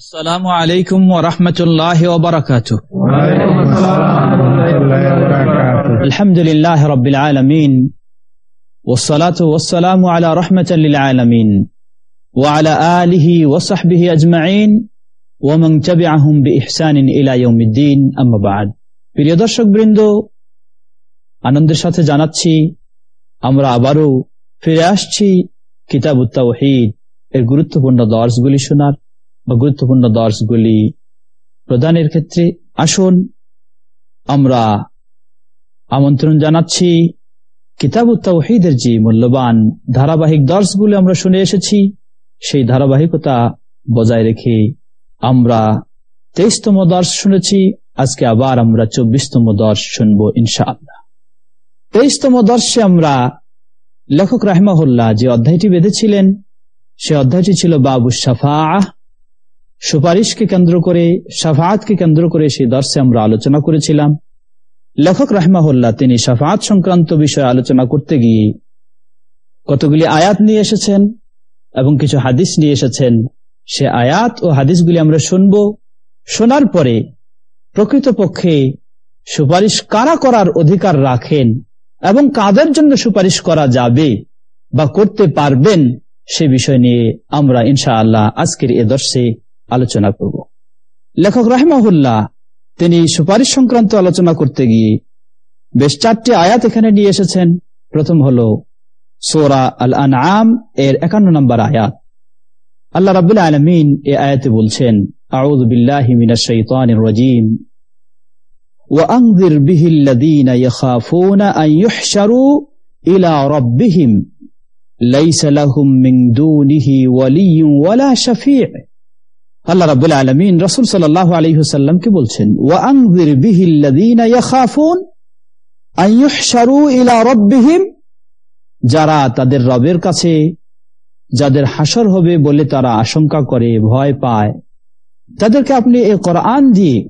আসসালামু আলাইকুম ওয়া রাহমাতুল্লাহি ওয়া বারাকাতুহু। ওয়া আলাইকুম আসসালাম আলহামদুলিল্লাহি রাব্বিল আলামিন। ওয়াস সালাতু ওয়াস সালামু আলা রাহমাতাল লিল আলামিন। ওয়া আলা আলিহি ওয়া সাহবিহি আজমাইন। ওয়া মান তাবি'আহুম বিইহসানিন ইলা ইয়াউমিদ্দিন। আম্মা বা'দ। প্রিয় দর্শকবৃন্দ, আনন্দের সাথে জানাচ্ছি, আমরা আবারো ফিরে আসছি কিতাবুত তাওহীদ। এর গুরুত্বপূর্ণ দর্শগুলি শোনার। বা গুরুত্বপূর্ণ দর্শগুলি প্রদানের ক্ষেত্রে আসুন আমরা আমন্ত্রণ জানাচ্ছি কিতাব উত্তাহিদের যে মূল্যবান ধারাবাহিক দর্শগুলি আমরা শুনে এসেছি, সেই ধারাবাহিকতা বজায় রেখে আমরা তেইশতম দর্শ শুনেছি, আজকে আবার আমরা চব্বিশতম দর্শ শুনব ইনশাআল্লাহ। তেইশতম দর্শে আমরা লেখক রাহমাহুল্লাহ যে অধ্যায়টি বেঁধেছিলেন, সে অধ্যায়টি ছিল বাবু সাফা সুপারিশকে কেন্দ্র করে সাফাতকে কেন্দ্র করে সেই দর্শে আমরা আলোচনা করেছিলাম। লেখক রাহমাহুল্লাহ, তিনি সাফাত সংক্রান্ত বিষয়ে আলোচনা করতে গিয়ে কতগুলি আয়াত নিয়ে এসেছেন এবং কিছু হাদিস নিয়ে এসেছেন। সে আয়াত ও হাদিসগুলি আমরা শুনব। শোনার পরে প্রকৃতপক্ষে সুপারিশ কারা করার অধিকার রাখেন এবং কাদের জন্য সুপারিশ করা যাবে বা করতে পারবেন সে বিষয় নিয়ে আমরা ইনশা আল্লাহ আজকের এ দর্শে আলোচনা করব লেখক রাহমাহুল্লাহ তিনি সুপারিশ সংক্রান্ত আলোচনা করতে গিয়ে বেশ চারটি আয়াত এখানে নিয়ে এসেছেন প্রথম হল সোরা আল আনআম এর একান্ন নম্বর আয়াত আল্লাহ রাবুল্লাহ আলমিন এ আয়াতে বলছেন আউদ বিল্লাহি মিনাশ শাইতানির রাজিম وأنذر به الذين يخافون أن يحشروا إلى ربهم ليس لهم من دونه ولي ولا شفيع আল্লাহ রাবুল আলমিন রসুল সাল্লাহ আলহিহসাল্লামকে বলছেন ওয়াংদির বিহিল্লাদিনা যারা তাদের রবের কাছে যাদের হাসর হবে বলে তারা আশঙ্কা করে, ভয় পায়। তাদেরকে আপনি এ কোরআন দিয়ে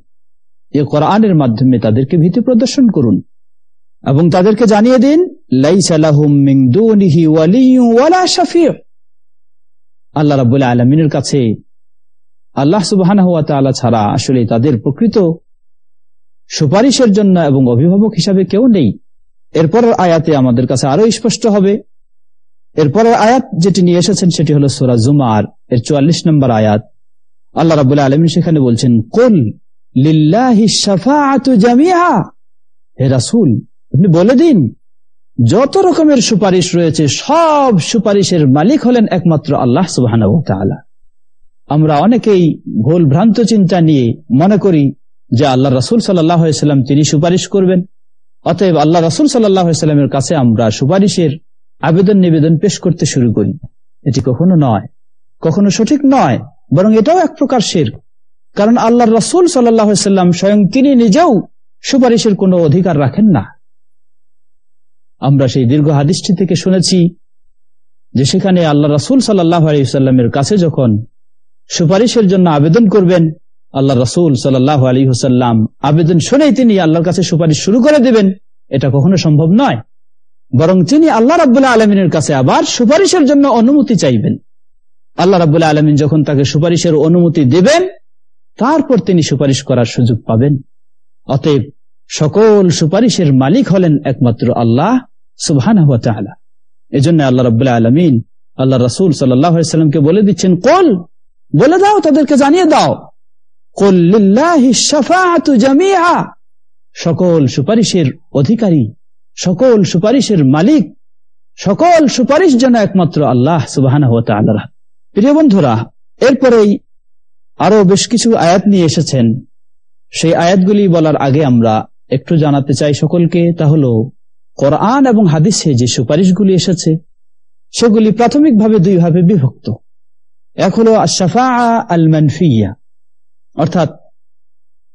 এ কোরআনের মাধ্যমে তাদেরকে ভীতি প্রদর্শন করুন এবং তাদেরকে জানিয়ে দিন আল্লাহ রাবুল আলমিনের কাছে আল্লাহ সুবাহ ছাড়া আসলে তাদের প্রকৃত সুপারিশের জন্য এবং অভিভাবক হিসাবে কেউ নেই। এরপরের আয়াতে আমাদের কাছে আরও স্পষ্ট হবে। এরপরের আয়াত যেটি নিয়ে এসেছেন সেটি হলো সোরা জুমার, এর চুয়াল্লিশ নম্বর আয়াত। আল্লাহ রাবুল্লাহ আলমিন সেখানে বলছেন, কোল হে রাসুল, আপনি বলে দিন, যত রকমের সুপারিশ রয়েছে, সব সুপারিশের মালিক হলেন একমাত্র আল্লাহ সুবাহ আমরা অনেকেই ভুল ভ্রান্ত চিন্তা নিয়ে মনে করি যে আল্লাহ রাসুল সাল্লাম তিনি সুপারিশ করবেন। অতএব আল্লাহ রাসুল সাল্লামের কাছে আমরা সুপারিশের আবেদন নিবেদন পেশ করতে শুরু করি। এটি কখনো নয়, কখনো সঠিক নয়, বরং এটাও এক প্রকার শের কারণ আল্লাহ রসুল সাল্লাম স্বয়ং তিনি নিজেও সুপারিশের কোনো অধিকার রাখেন না। আমরা সেই দীর্ঘ হাদিসটি থেকে শুনেছি যে সেখানে আল্লাহ রসুল সাল্লাহ আলিয়াল্লামের কাছে যখন সুপারিশের জন্য আবেদন করবেন। আল্লাহ রসুল সাল্লাহ আলী হুসাল্লাম আবেদন শুনেই তিনি আল্লাহর কাছে সুপারিশ শুরু করে দেবেন। এটা কখনো সম্ভব নয়। বরং তিনি আল্লাহ রাবুল্লাহ আলমিনের কাছে আবার সুপারিশের জন্য অনুমতি চাইবেন। আল্লাহ রাবুল্লাহ আলমিন যখন তাকে সুপারিশের অনুমতি দেবেন, তারপর তিনি সুপারিশ করার সুযোগ পাবেন। অতএব সকল সুপারিশের মালিক হলেন একমাত্র আল্লাহ সুবহান এজন্য আল্লাহ রবাহ আলমিন আল্লাহ রসুল সাল্লামকে বলে দিচ্ছেন, কল বলে দাও, তাদেরকে জানিয়ে দাও। সকল সুপারিশের অধিকারী, সকল সুপারিশের মালিক, সকল সুপারিশ যেন একমাত্র আল্লাহ সুবাহ প্রিয় বন্ধুরা, এরপরেই আরও বেশ কিছু আয়াত নিয়ে এসেছেন। সেই আয়াতগুলি বলার আগে আমরা একটু জানাতে চাই সকলকে, তা হল কোরআন এবং হাদিসে যে সুপারিশগুলি এসেছে, সেগুলি প্রাথমিকভাবে দুই ভাবে বিভক্ত। এক হল সাফা আল মানফিয়া অর্থাৎ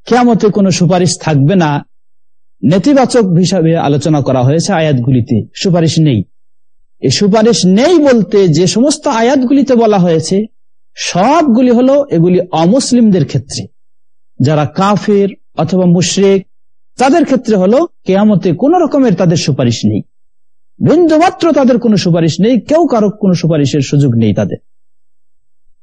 কেয়ামতে কোনো সুপারিশ থাকবে না। নেতিবাচক হিসাবে আলোচনা করা হয়েছে আয়াতগুলিতে, সুপারিশ নেই। এই সুপারিশ নেই বলতে যে সমস্ত আয়াতগুলিতে বলা হয়েছে, সবগুলি হলো এগুলি অমুসলিমদের ক্ষেত্রে। যারা কাফের অথবা মুশরেক, তাদের ক্ষেত্রে হলো কেয়ামতে কোন রকমের তাদের সুপারিশ নেই। বিন্দুমাত্র তাদের কোনো সুপারিশ নেই, কেউ কারও কোনো সুপারিশের সুযোগ নেই তাদের।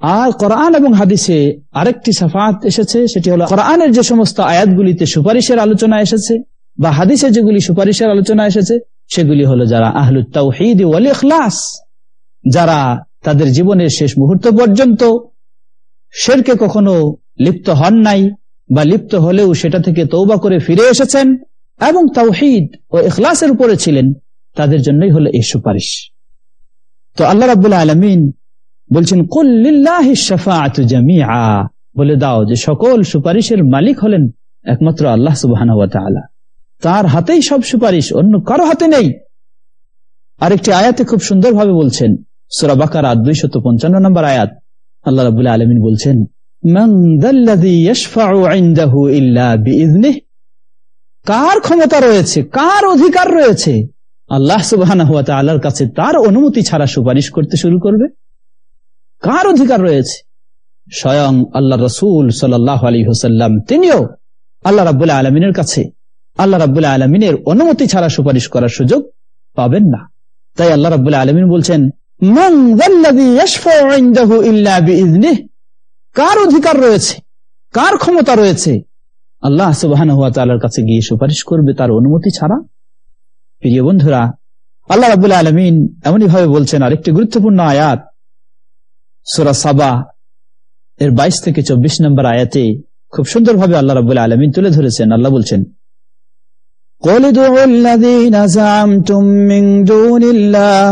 আর কোরআন এবং হাদিসে আরেকটি সাফাত এসেছে, সেটি হলো কোরআনের যে সমস্ত আয়াতগুলিতে সুপারিশের আলোচনা এসেছে বা হাদিসে যেগুলি সুপারিশের আলোচনা এসেছে, সেগুলি হলো যারা আহলুত তাওহীদ ওয়াল ইখলাস, যারা তাদের জীবনের শেষ মুহূর্ত পর্যন্ত শেরকে কখনো লিপ্ত হন নাই বা লিপ্ত হলেও সেটা থেকে তৌবা করে ফিরে এসেছেন এবং তাওহিদ ও ইখলাসের উপরে ছিলেন, তাদের জন্যই হলো এই সুপারিশ। তো আল্লাহ রাবুল্লাহ আলমিন বলছেন জামিআ। বলে দাও যে সকল সুপারিশের মালিক হলেন একমাত্র আল্লাহ সুবাহ তার হাতেই সব সুপারিশ, অন্য কারও হাতে নেই। আরেকটি আয়াতে খুব সুন্দরভাবে বলছেন, সুরা বাকার দুইশত পঞ্চান্ন নম্বর আয়াত। আল্লাহ আলমিন বলছেন কার ক্ষমতা রয়েছে? কার অধিকার রয়েছে? আল্লাহ সুবাহ আল্লাহর কাছে তার অনুমতি ছাড়া সুপারিশ করতে শুরু করবে। কার অধিকার রয়েছে? স্বয়ং আল্লাহ রসুল সাল্লাহ আলী হোসাল্লাম তিনিও আল্লাহ রাবুল্লাহ আলমিনের কাছে, আল্লাহ রাবুল্লাহ আলমিনের অনুমতি ছাড়া সুপারিশ করার সুযোগ পাবেন না। তাই আল্লাহ রাবুল্লাহ আলমিন বলছেন কার অধিকার রয়েছে? কার ক্ষমতা রয়েছে? আল্লাহ সুবাহ কাছে গিয়ে সুপারিশ করবে তার অনুমতি ছাড়া? প্রিয় বন্ধুরা, আল্লাহ রাবুল্লাহ আলমিন এমনই ভাবে বলছেন আরেকটি গুরুত্বপূর্ণ আয়াত সুরা সাবা এর বাইশ থেকে চব্বিশ নম্বর আয়াতে খুব সুন্দরভাবে আল্লাহ রাবুল্লাহ আলমিন তুলে ধরেছেন আল্লাহ বলছেন قل ادعوا الذين زعمتم من دون الله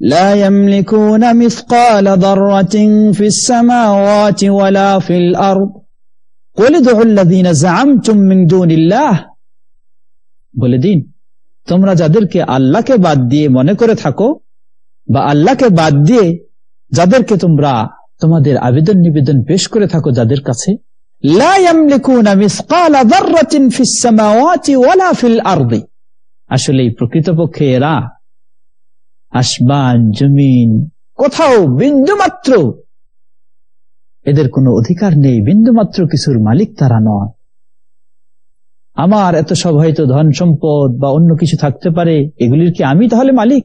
لا يملكون مثقال ذرة في السماوات ولا في الأرض قل ادعوا الذين زعمتم من دون الله বলে দিন তোমরা যাদেরকে আল্লাহকে বাদ দিয়ে মনে করে থাকো বা আল্লাহকে বাদ দিয়ে যাদেরকে তোমরা তোমাদের আবেদন নিবেদন পেশ করে থাকো, যাদের কাছে আসলে প্রকৃতপক্ষে এরা আসমান, জমিন, কোথাও বিন্দু মাত্র এদের কোনো অধিকার নেই, বিন্দুমাত্র কিছুর মালিক তারা নয়। আমার এত সব হয়তো ধন সম্পদ বা অন্য কিছু থাকতে পারে, এগুলির কি আমি তাহলে মালিক?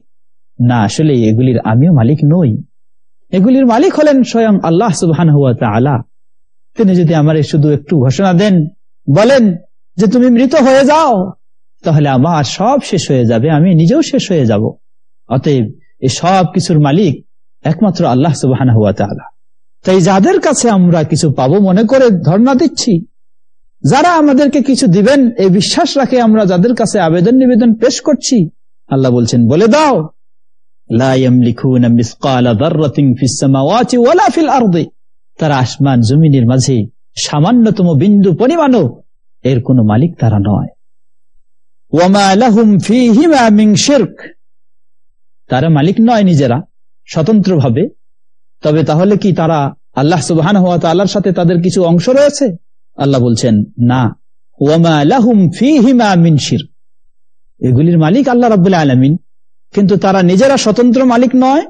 না, আসলে এগুলির আমিও মালিক নই। এগুলির মালিক হলেন স্বয়ং আল্লাহ সুবহান হুয়া আলা তিনি যদি আমার শুধু একটু ঘোষণা দেন, বলেন যে তুমি মৃত হয়ে যাও, তাহলে আমার সব শেষ হয়ে যাবে, আমি নিজেও শেষ হয়ে যাব। অতএব এই সব কিছুর মালিক একমাত্র আল্লাহ সুবাহান হুয়া তালা তাই যাদের কাছে আমরা কিছু পাবো মনে করে ধর্ণা দিচ্ছি। যারা আমাদেরকে কিছু দিবেন, এই বিশ্বাস রাখে আমরা যাদের কাছে আবেদন নিবেদন পেশ করছি, আল্লাহ বলছেন, বলে দাও। তারা আসমান জমিনের মাঝে সামান্যতম বিন্দু পরিমাণও এর কোন মালিক তারা নয়। তারা মালিক নয় নিজেরা, স্বতন্ত্রভাবে। তবে তাহলে কি তারা আল্লাহ সুবাহ আল্লাহর সাথে তাদের কিছু অংশ রয়েছে? আল্লাহ বলছেন, না। ওয়ামা লাহুম ফি হিমা মিনশির এগুলির মালিক আল্লাহ রাবুল্লাহ আলমিন। কিন্তু তারা নিজেরা স্বতন্ত্র মালিক নয়,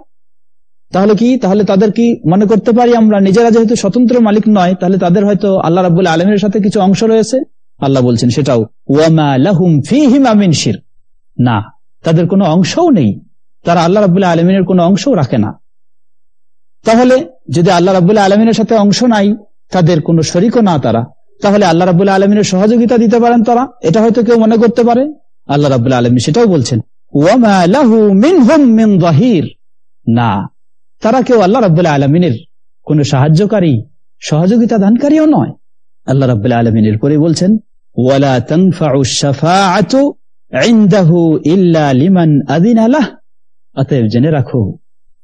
তাহলে কি? তাহলে তাদের কি মনে করতে পারি আমরা? নিজেরা যেহেতু স্বতন্ত্র মালিক নয়, তাহলে তাদের হয়তো আল্লাহ রাবুল্লাহ আলমের সাথে কিছু অংশ রয়েছে? আল্লাহ বলছেন সেটাও মিনশির না, তাদের কোনো অংশও নেই। তারা আল্লাহ রাবুল্লাহ আলমিনের কোনো অংশও রাখে না। তাহলে যদি আল্লাহ রাবুল্লাহ আলমিনের সাথে অংশ নাই, তাদের কোনো শরিকও না তারা। তাহলে আল্লাহ রাবুল্লাহ আলমিনের সহযোগিতা দিতে পারেন তারা? এটা হয়তো কেউ মনে করতে পারে? আল্লাহ রাবুল্লাহ আলমী সেটাও বলছেন না, তারা কেউ আল্লাহ রাবুল্লাহ আলমিনের কোন সাহায্যকারী, সহযোগিতা দানকারীও নয়। আল্লাহ রাবুল্লাহ আলমিনের পরে বলছেন, ওয়ালা জেনে রাখো,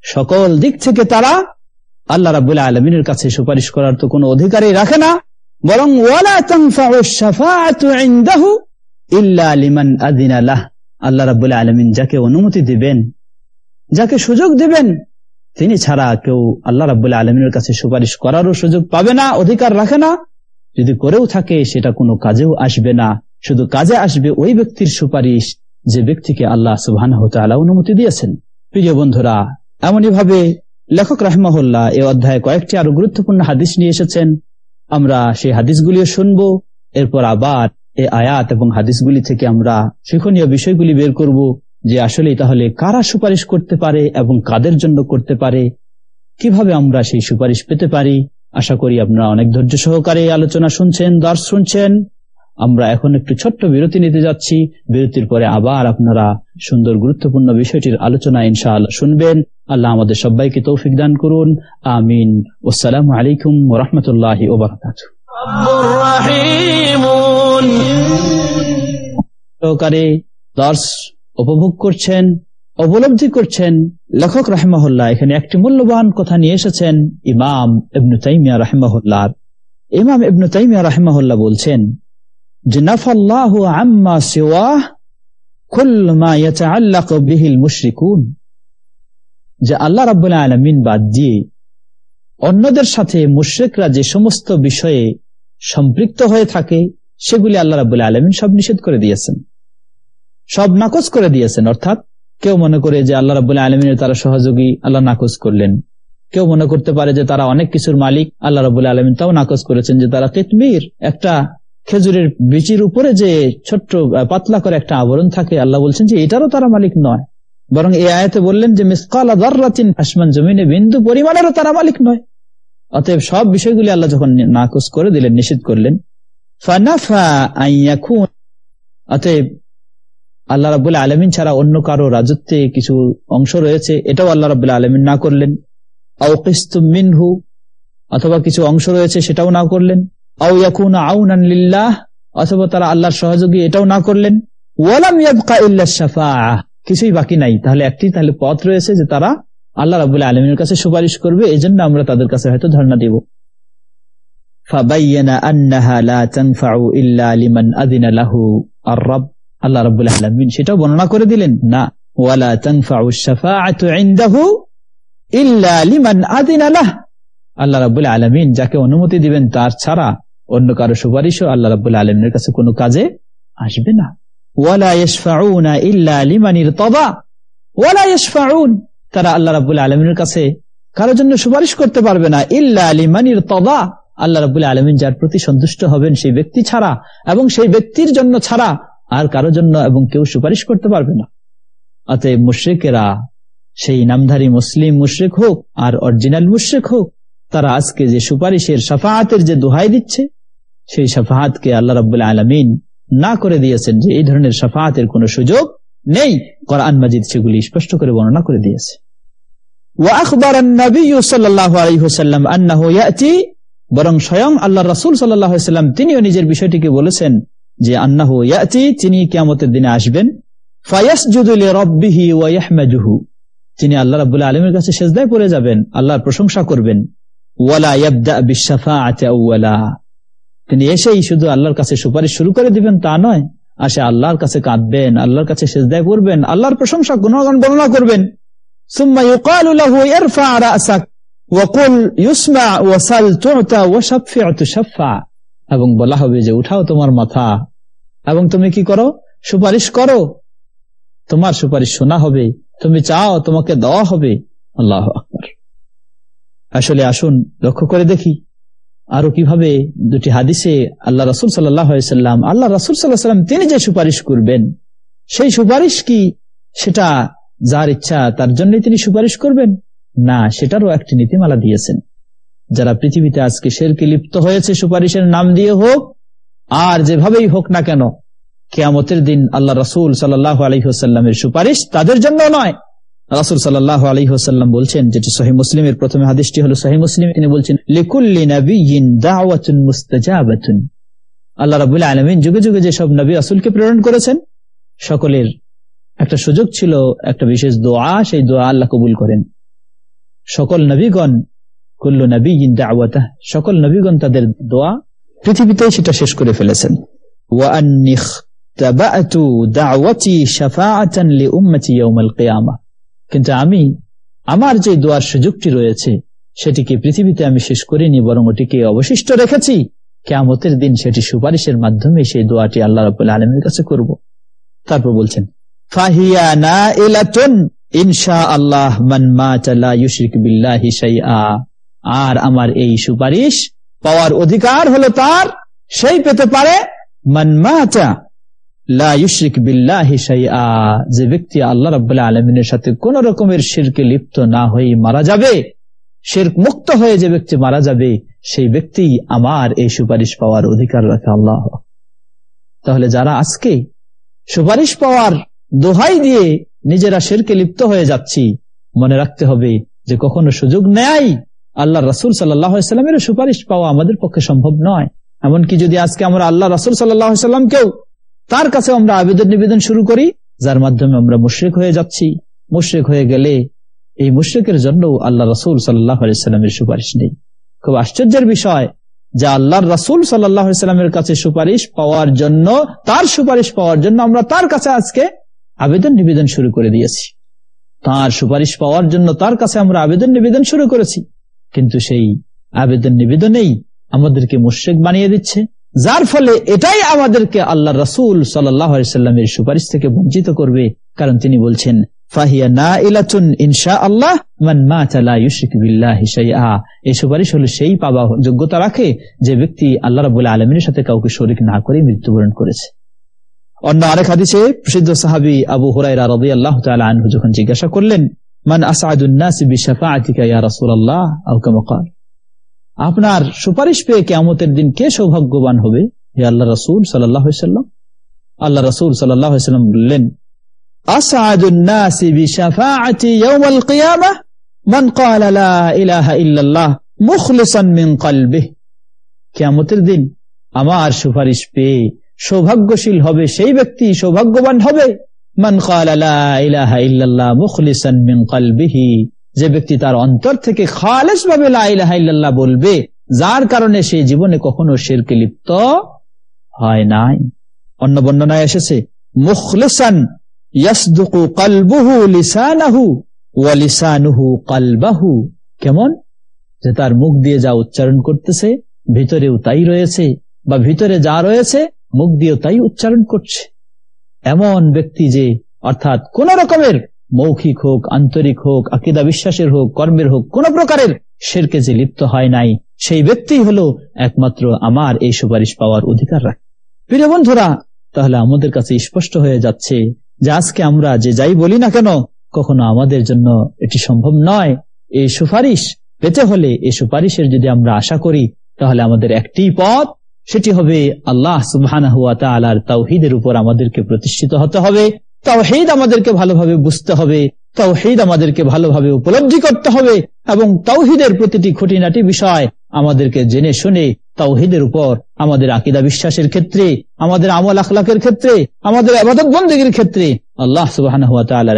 সকল দিক থেকে তারা আল্লাহ রাবুল্লাহ আলমিনের কাছে সুপারিশ করার তো কোনো অধিকারই রাখে না, বরং আল্লাহ রাবুল্লাহ আলমিন যাকে অনুমতি দিবেন, যাকে সুযোগ দিবেন, তিনি ছাড়া কেউ আল্লাহ রাবুল্লাহ আলমিনের কাছে সুপারিশ করারও সুযোগ পাবে না, অধিকার রাখে না। যদি করেও থাকে, সেটা কোনো কাজেও আসবে না। শুধু কাজে আসবে ওই ব্যক্তির সুপারিশ যে ব্যক্তিকে আল্লাহ সুবাহ অনুমতি দিয়েছেন। প্রিয় বন্ধুরা, এমনই ভাবে লেখক রাহমাহুল্লাহ এ অধ্যায়ে কয়েকটি আরও গুরুত্বপূর্ণ হাদিস নিয়ে এসেছেন। আমরা সেই হাদিসগুলিও শুনব, এরপর আবার এ আয়াত এবং হাদিসগুলি থেকে আমরা শিক্ষণীয় বিষয়গুলি বের করব যে আসলে তাহলে কারা সুপারিশ করতে পারে এবং কাদের জন্য করতে পারে? কীভাবে আমরা সেই সুপারিশ পেতে পারি? আশা করি আপনারা অনেক ধৈর্য সহকারে আলোচনা শুনছেন, দর্শ শুনছেন। আমরা এখন একটু ছোট্ট বিরতি নিতে যাচ্ছি। বিরতির পরে আবার আপনারা সুন্দর গুরুত্বপূর্ণ বিষয়টির আলোচনা ইনশাআল্লাহ শুনবেন। আল্লাহ আমাদের সবাইকে তৌফিক দান করুন। আমিন। ওসালাম আলাইকুম ওরহমতুল্লাহ ওবরাকাত সহকারে দর্শ উপভোগ করছেন, উপলব্ধি করছেন লেখক রাহমাহুল্লাহ। এখানে একটি মূল্যবান কথা নিয়ে এসেছেন ইমাম ইবনু তাইমিয়া রাহমাহুল্লাহ। ইমাম ইবনু তাইমিয়া রাহমাহুল্লাহ বলছেন, যে নাফাল্লাহ আম্মা সিওয়াহ কুল ইয়াতাআল্লাক বিহিল মুশরিকুন। যে আল্লাহ রাব্বুল আলামিন বাদ দিয়ে অন্যদের সাথে মুশরিকরা যে সমস্ত বিষয়ে সম্পৃক্ত হয়ে থাকে সেগুলি আল্লাহ রাবুল আলমিন সব নিষেধ করে দিয়েছেন। সব নাকচ করে দিয়েছেন, অর্থাৎ কেউ মনে করে যে আল্লাহ রাবুল্লাহ আলমিনের তারা সহযোগী আল্লাহ নাকচ করলেন। কেউ মনে করতে পারে যে তারা অনেক কিছুর মালিক, আল্লাহ রাবুল্লাহ আলমিন তাও নাকচ করেছেন যে তারা কিতমির একটা খেজুরের বিচির উপরে যে ছোট্ট পাতলা করে একটা আবরণ থাকে, আল্লাহ বলছেন যে এটারও তারা মালিক নয়। বরং এই আয়াতে বললেন যে, মিসকাল আদারিন আসমান জমিনে বিন্দু পরিমাণেরও তারা মালিক নয়। অতএব সব বিষয়গুলি আল্লাহ যখন নাকচ করে দিলেন, নিষেধ করলেন অতএব আল্লাহ রাবুল্লাহ আলমিন ছাড়া অন্য কারও রাজত্বে কিছু অংশ রয়েছে, এটাও আল্লাহ রাবুল্লাহ আলমিন না করলেন। অথবা কিছু অংশ রয়েছে সেটাও না করলেন। আউন অথবা তারা আল্লাহর সহযোগী এটাও না করলেন। ওয়ালাম ইয়াবকা ইল্লা কিছুই বাকি নাই। তাহলে একটি তাহলে পথ রয়েছে যে তারা আল্লাহ রাবুল্লাহ আলমীর কাছে সুপারিশ করবে এই আমরা তাদের কাছে হয়তো ধর্ণা দিব। আল্লাহ সেটাও বর্ণনা করে দিলেন না আল্লাহ আলমিন যাকে অনুমতি দিবেন তার ছাড়া অন্য কারও সুপারিশও আল্লাহ রাবুল্লাহ আলমিনের কাছে কোনো কাজে আসবে না। ওয়ালা তারা আল্লাহ রাবুল আলমিনের কাছে কারোর জন্য সুপারিশ করতে পারবে না। ইল্লা আলিমানির তবা আল্লাহ রাবুল আলমিন যার প্রতি সন্তুষ্ট হবেন সেই ব্যক্তি ছাড়া এবং সেই ব্যক্তির জন্য ছাড়া আর কারও জন্য এবং কেউ সুপারিশ করতে পারবে না। অতএব মুশ্রিকেরা, সেই নামধারী মুসলিম মুশ্রিক হোক আর অরিজিনাল মুশ্রিক হোক, তারা আজকে যে সুপারিশের সাফাহাতের যে দোহাই দিচ্ছে, সেই সাফাহাতকে আল্লাহ রাবুল্লাহ আলমিন না করে দিয়েছেন যে এই ধরনের সাফাহাতের কোন সুযোগ নেই। কোরআন মাজিদ সেগুলি স্পষ্ট করে বর্ণনা করে দিয়েছে। বরং স্বয়ং আল্লাহ রাসুল সাল্লাম তিনিও নিজের বিষয়টিকে বলেছেন যে আন্নাহ ইয়াতি, তিনি কিয়ামতের দিনে আসবেন। তিনি আল্লাহ রাবুল্লাহ আলমের কাছে সেজদায় পড়ে যাবেন, আল্লাহর প্রশংসা করবেন। তিনি এসেই শুধু আল্লাহর কাছে সুপারিশ শুরু করে দিবেন, তা নয়, আসে আল্লাহর কাছে কাঁদবেন, আল্লাহর কাছে সেজদায় পড়বেন, আল্লাহর প্রশংসা, গুণগান বর্ণনা করবেন। এবং বলা হবে যে, উঠাও তোমার মাথা। এবং তুমি কি করো? সুপারিশ করো। তোমার সুপারিশ শোনা হবে। তুমি চাও তোমাকে দেওয়া হবে। আল্লাহ আকবর। আসলে আসুন, লক্ষ্য করে দেখি। আরও কীভাবে দুটি হাদিসে আল্লাহ রসুল সাল্লাম, আল্লাহ রসুল সাল্লাহাম তিনি যে সুপারিশ করবেন, সেই সুপারিশ কি? সেটা যার ইচ্ছা, তার জন্য তিনি সুপারিশ করবেন। না, সেটারও একটি নীতিমালা দিয়েছেন। যারা পৃথিবীতে আজকে শেরকে লিপ্ত হয়েছে, সুপারিশের নাম দিয়ে হোক, আর যেভাবেই হোক না কেন, কেয়ামতের দিন আল্লাহ রসুল সাল্লাহ আলহিহাস্লামের সুপারিশ তাদের জন্য নয়। রাসুল সাল্লাহ আলী হোসাল্লাম বলছেন, যেটি সহি মুসলিমের প্রথমে হাদিসটি হল সহি মুসলিম, তিনি বলছেন আল্লাহ রাবুল আলমিন যুগে যুগে যেসব নবী রাসুলকে প্রেরণ করেছেন, সকলের একটা সুযোগ ছিল, একটা বিশেষ দোয়া, সেই দোয়া আল্লাহ কবুল করেন। সকল নবীগণ, কুল্লু নবী দাওয়াতা সকল নবীগণ তাদের দোয়া পৃথিবীতেই সেটা শেষ করে ফেলেছেন। কিন্তু আমি, আমার যে দোয়ার সুযোগটি রয়েছে, সেটিকে পৃথিবীতে আমি শেষ করিনি, বরং ওটিকে অবশিষ্ট রেখেছি। কেমতের দিন সেটি সুপারিশের মাধ্যমে সেই দোয়াটি আল্লাহ রব আলমের কাছে করব। তারপর বলছেন আর আমার এই সুপারিশ পাওয়ার অধিকার হলো তার, সেই পেতে পারে মানমাচা যে ব্যক্তি আল্লাহ রাবুল্লাহ আলমিনের সাথে কোন রকমের শিরকে লিপ্ত না হয়ে মারা যাবে, শেরক মুক্ত হয়ে যে ব্যক্তি মারা যাবে, সেই ব্যক্তি আমার এই সুপারিশ পাওয়ার অধিকার রাখে আল্লাহ। তাহলে যারা আজকে সুপারিশ পাওয়ার দোহাই দিয়ে নিজেরা শেরকে লিপ্ত হয়ে যাচ্ছি। মনে রাখতে হবে যে কখনো সুযোগ নেয় আল্লাহ রাসুল সাল্লামের সুপারিশ পাওয়া আমাদের পক্ষে সম্ভব নয়। এমনকি যদি আজকে আমরা আল্লাহ রাসুল সাল্লাহামকেও তার কাছে আমরা আবেদন নিবেদন শুরু করি, যার মাধ্যমে আমরা মুশ্রিক হয়ে যাচ্ছি। মুশ্রিক হয়ে গেলে এই মুশ্রিকের জন্য আল্লাহ রাসুল সাল্লাহামের সুপারিশ নেই। খুব আশ্চর্যের বিষয় যে আল্লাহর রাসুল সাল্লাহামের কাছে সুপারিশ পাওয়ার জন্য, তার সুপারিশ পাওয়ার জন্য আমরা তার কাছে আজকে আবেদন নিবেদন শুরু করে দিয়েছি। তার সুপারিশ পাওয়ার জন্য তার কাছে আমরা আবেদন নিবেদন শুরু করেছি। কিন্তু সেই আবেদন নিবেদনেই আমাদেরকে মুশ্রেক বানিয়ে দিচ্ছে। যার ফলে এটাই আমাদেরকে আল্লাহ রসুল সাল্লামের সুপারিশ থেকে বঞ্চিত করবে। কারণ তিনি বলছেন সেই পাবা যোগ্যতা রাখে যে ব্যক্তি আল্লাহ রাবুল আলমীর সাথে কাউকে শরিক না করে মৃত্যুবরণ করেছে। অন্য আরেক হাদিসে প্রসিদ্ধ সাহাবি আবু হুরাইরা রবি আল্লাহ আনহু যখন জিজ্ঞাসা করলেন, মান আপনার সুপারিশ পেয়ে কেমতের দিন কে সৌভাগ্যবান হবে? আল্লাহ রসুল সাল্লাম। আল্লাহ রসুল সাল্লাম বললেন কেমতের দিন আমার সুপারিশ পেয়ে সৌভাগ্যশীল হবে, সেই ব্যক্তি সৌভাগ্যবান হবে। মান যে ব্যক্তি তার অন্তর থেকে খালেস ভাবে বলবে, যার কারণে সে জীবনে কখনো শেরকে লিপ্ত হয় নাই। অন্য বর্ণনায় এসেছে কালবুহু কালবাহু। কেমন? যে তার মুখ দিয়ে যা উচ্চারণ করতেছে, ভিতরেও তাই রয়েছে, বা ভিতরে যা রয়েছে মুখ দিয়ে তাই উচ্চারণ করছে। এমন ব্যক্তি যে, অর্থাৎ কোন রকমের মৌখিক হোক, আন্তরিক হোক, আকিদা বিশ্বাসের হোক, কর্মের হোক, কোন প্রকারের শেরকে যে লিপ্ত হয় নাই, সেই ব্যক্তি হলো একমাত্র আমার এই সুপারিশ পাওয়ার অধিকার রাখে। প্রিয় বন্ধুরা, তাহলে আমাদের কাছে স্পষ্ট হয়ে যাচ্ছে যে আজকে আমরা যে যাই বলি না কেন, কখনো আমাদের জন্য এটি সম্ভব নয়। এই সুপারিশ পেতে হলে, এই সুপারিশের যদি আমরা আশা করি, তাহলে আমাদের একটি পথ সেটি হবে আল্লাহ সুবাহ তাওহিদের উপর আমাদেরকে প্রতিষ্ঠিত হতে হবে। তাওহিদ আমাদেরকে ভালোভাবে বুঝতে হবে। তাওহিদ আমাদেরকে ভালোভাবে উপলব্ধি করতে হবে এবং তাওহিদের প্রতিটি খুঁটিনাটি বিষয় আমাদেরকে জেনে শুনে তাওহিদের উপর, আমাদের আকিদা বিশ্বাসের ক্ষেত্রে, আমাদের আমল আখলাকের ক্ষেত্রে, আমাদের আবাদত বন্দীগীর ক্ষেত্রে আল্লাহ সুবাহ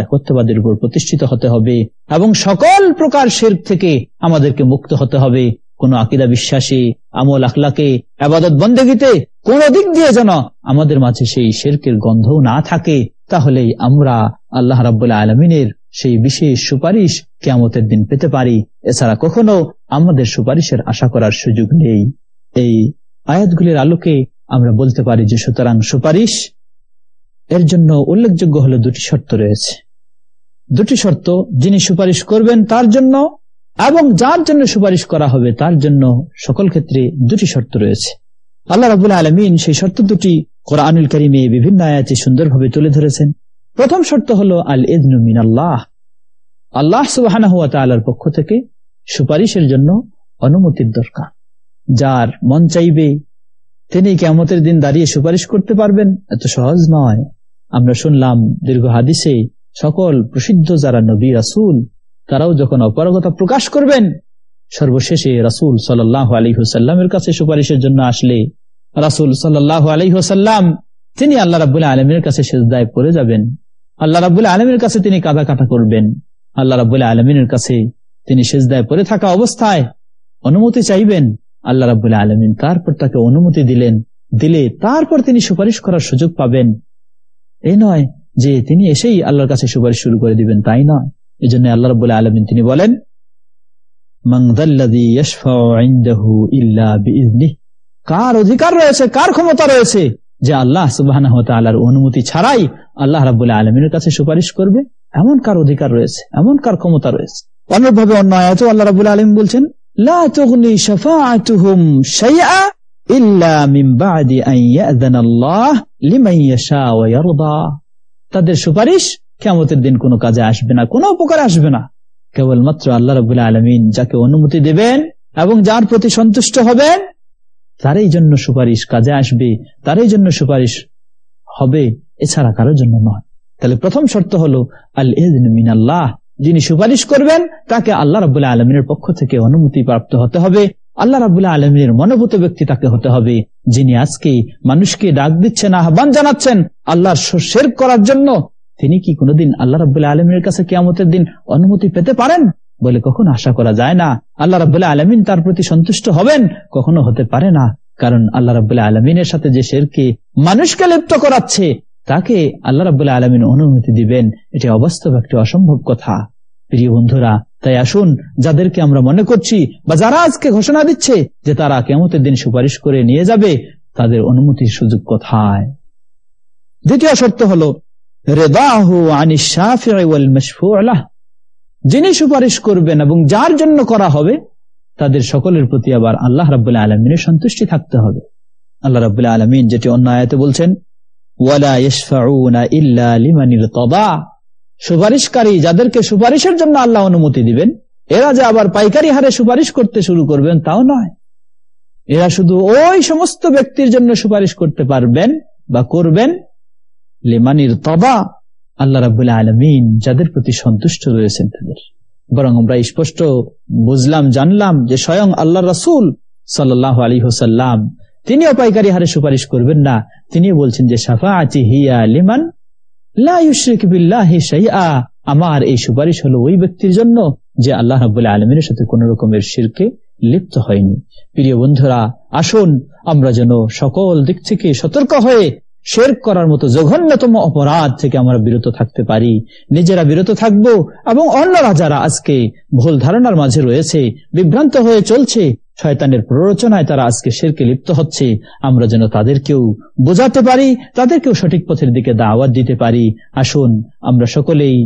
একত্রবাদের উপর প্রতিষ্ঠিত হতে হবে এবং সকল প্রকার শের থেকে আমাদেরকে মুক্ত হতে হবে। কোন আকিদা বিশ্বাসী, আমল আখলাকে, আবাদত বন্দেগীতে কোন দিক দিয়ে যেন আমাদের মাঝে সেই শেরকের গন্ধও না থাকে, তাহলেই আমরা আল্লাহ রাবুল্লাহ আলমিনের সেই বিশেষ সুপারিশ কেমতের দিন পেতে পারি। এছাড়া কখনো আমাদের সুপারিশের আশা করার সুযোগ নেই। এই আয়াতগুলির আলোকে আমরা বলতে পারি যে সুতরাং সুপারিশ এর জন্য উল্লেখযোগ্য হলো দুটি শর্ত রয়েছে। দুটি শর্ত, যিনি সুপারিশ করবেন তার জন্য এবং যার জন্য সুপারিশ করা হবে, তার জন্য সকল ক্ষেত্রে দুটি শর্ত রয়েছে। আল্লাহ রাবুল আলমিন সেই শর্ত দুটি কোরআনুল করিমে বিভিন্ন আয়াতে সুন্দরভাবে তুলে ধরেছেন। প্রথম শর্ত হল আল ইদনুমিন আল্লাহ আল্লাহ সুবাহ পক্ষ থেকে সুপারিশের জন্য অনুমতির দরকার। যার মন চাইবে, তিনি কেমতের দিন দাঁড়িয়ে সুপারিশ করতে পারবেন। এত সহজ নয়। আমরা শুনলাম দীর্ঘ হাদিসে সকল প্রসিদ্ধ যারা নবী রাসুল তারাও যখন অপারগতা প্রকাশ করবেন, সর্বশেষে রাসুল সাল্লাহ আলী হুসাল্লামের কাছে সুপারিশের জন্য আসলে রাসুল সাল্লাহ আলী হুসাল্লাম তিনি আল্লাহ রাবুল্লাহ আলমের কাছে সেজদায় পড়ে যাবেন। আল্লাহ রাবুল্লাহ আলমের কাছে তিনি কাদা কাটা করবেন। আল্লাহ রাবুল্লাহ আলমিনের কাছে তিনি সেজদায় পড়ে থাকা অবস্থায় অনুমতি চাইবেন। আল্লাহ রাবুল্লাহ আলমিন তারপর তাকে অনুমতি দিলেন। দিলে তারপর তিনি সুপারিশ করার সুযোগ পাবেন। এই নয় যে তিনি এসেই আল্লাহর কাছে সুপারিশ শুরু করে দিবেন, তাই নয়। এই জন্য আল্লাহ রব আলমিন তিনি বলেন কার অধিকার রয়েছে, কার ক্ষমতা রয়েছে, যে আল্লাহ সুবাহ অনুমতি ছাড়াই আল্লাহ রাবুল্লাহ আলমিনের কাছে সুপারিশ করবে, এমন কার অধিকার রয়েছে, এমন কার ক্ষমতা রয়েছে? অনুরূপভাবে অন্য আয়াত আল্লাহ রাবুল আলম বলছেন তাদের সুপারিশ কেমতের দিন কোনো কাজে আসবে না, কোনো উপকার আসবে না। কেবলমাত্র আল্লাহ রবুল্লা আলমিন যাকে অনুমতি দেবেন এবং যার প্রতি সন্তুষ্ট হবেন, তারই জন্য সুপারিশ কাজে আসবে, তারই জন্য সুপারিশ হবে, এছাড়া কারোর জন্য নয়। তাহলে প্রথম শর্ত হলো আল মিন আল্লাহ যিনি সুপারিশ করবেন, তাকে আল্লাহ রাবুল্লাহ আলমিনের পক্ষ থেকে অনুমতি প্রাপ্ত হতে হবে। আল্লাহ রাবুল্লাহ আলমিনের মনোভূত ব্যক্তি তাকে হতে হবে, যিনি আজকে মানুষকে ডাক দিচ্ছেন, আহ্বান জানাচ্ছেন আল্লাহর শের করার জন্য। তিনি কি কোনোদিন আল্লাহ রাবুল্লাহ আলমিনের কাছে কেয়ামতের দিন অনুমতি পেতে পারেন? বলে কখনো আশা করা যায় না। আল্লাহ রাবুল্লাহ আলমিন তার প্রতি সন্তুষ্ট হবেন, কখনো হতে পারে না। কারণ আল্লাহ রাবুল্লাহ আলমিনের সাথে যে শেরকে মানুষকে লিপ্ত করাচ্ছে, তাকে আল্লাহ রাবুল্লাহ আলমিন অনুমতি দিবেন। এটি অবাস্তব একটি অসম্ভব কথা। প্রিয় বন্ধুরা, তাই আসুন, যাদেরকে আমরা মনে করছি বা যারা আজকে ঘোষণা দিচ্ছে যে তারা কেমতের দিন সুপারিশ করে নিয়ে যাবে, তাদের অনুমতির সুযোগ কোথায়? দ্বিতীয় শর্ত হল যিনি সুপারিশ করবেন এবং যার জন্য করা হবে, তাদের সকলের প্রতি আবার আল্লাহ রাবুল্লাহ আলমিনের সন্তুষ্টি থাকতে হবে। আল্লাহ রাবুল্লাহ আলমিন যেটি অন্য আয়তে বলছেন সুপারিশকারী যাদেরকে সুপারিশের জন্য আল্লাহ অনুমতি দিবেন, এরা যে আবার পাইকারি হারে সুপারিশ করতে শুরু করবেন, তাও নয়। এরা শুধু ওই সমস্ত ব্যক্তির জন্য সুপারিশ করতে পারবেন বা করবেন লিমানির তবা আল্লাহ রাবুল্লাহ আলমিন যাদের প্রতি সন্তুষ্ট রয়েছেন তাদের। বরং আমরা স্পষ্ট বুঝলাম, জানলাম যে স্বয়ং আল্লাহ রসুল সাল্লাহ আলী হোসাল্লাম তিনিও পাইকারি হারে সুপারিশ করবেন না। তিনি বলছেন যে সাফা আচি হিয়া লিমান আমার এই সুপারিশ হলো ওই ব্যক্তির জন্য যে আল্লাহ রাবুল্লাহ আলমিনের সাথে কোন রকমের শিরকে লিপ্ত হয়নি। প্রিয় বন্ধুরা, আসুন আমরা যেন সকল দিক থেকে সতর্ক হয়ে শের করার মতো জঘন্যতম অপরাধ থেকে আমরা বিরত থাকতে পারি। নিজেরা বিরত থাকব এবং অন্যরা যারা আজকে ভুল ধারণার মাঝে রয়েছে, বিভ্রান্ত হয়ে চলছে, শয়তানের প্ররোচনায় তারা আজকে শেরকে লিপ্ত হচ্ছে, আমরা যেন তাদেরকেও বোঝাতে পারি, তাদেরকেও সঠিক পথের দিকে দাওয়াত দিতে পারি। আসুন, আমরা সকলেই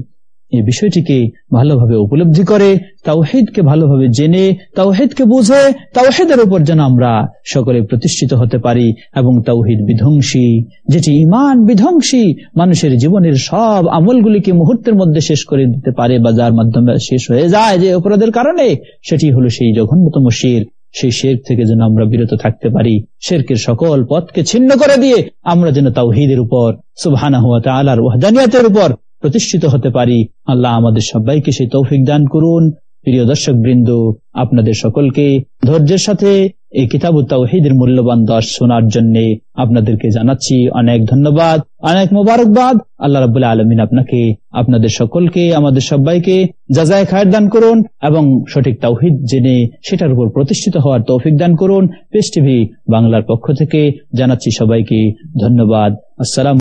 এই বিষয়টিকে ভালোভাবে উপলব্ধি করে, তাওহিদকে ভালোভাবে জেনে, তাওহিদকে বুঝে, তাওহিদের উপর যেন আমরা সকলে প্রতিষ্ঠিত হতে পারি এবং তাওহিদ বিধ্বংসী, যেটি ইমান বিধ্বংসী, মানুষের জীবনের সব আমলগুলিকে মুহূর্তের মধ্যে শেষ করে দিতে পারে বা যার মাধ্যমে শেষ হয়ে যায় যে অপরাধের কারণে, সেটি হলো সেই জঘন্যতম শির, সেই শের থেকে যেন আমরা বিরত থাকতে পারি। শেরকের সকল পথকে ছিন্ন করে দিয়ে আমরা যেন তাওহিদের উপর সুবহানা হুয়া তালার ওয়াহদানিয়াতের উপর প্রতিষ্ঠিত হতে পারি। আল্লাহ আমাদের সবাইকে সেই তৌফিক দান করুন। প্রিয় দর্শক বৃন্দ আপনাদের সকলকে ধৈর্যের সাথে এই কিতাব তাওহিদের মূল্যবান দশ শোনার জন্য আপনাদেরকে জানাচ্ছি অনেক ধন্যবাদ, অনেক মোবারকবাদ। আল্লাহ রাবুল্লাহ আলমিন আপনাকে, আপনাদের সকলকে, আমাদের সবাইকে যাজায় খায়ের দান করুন এবং সঠিক তাওহিদ জেনে সেটার উপর প্রতিষ্ঠিত হওয়ার তৌফিক দান করুন। পেস টিভি বাংলার পক্ষ থেকে জানাচ্ছি সবাইকে ধন্যবাদ। আসসালাম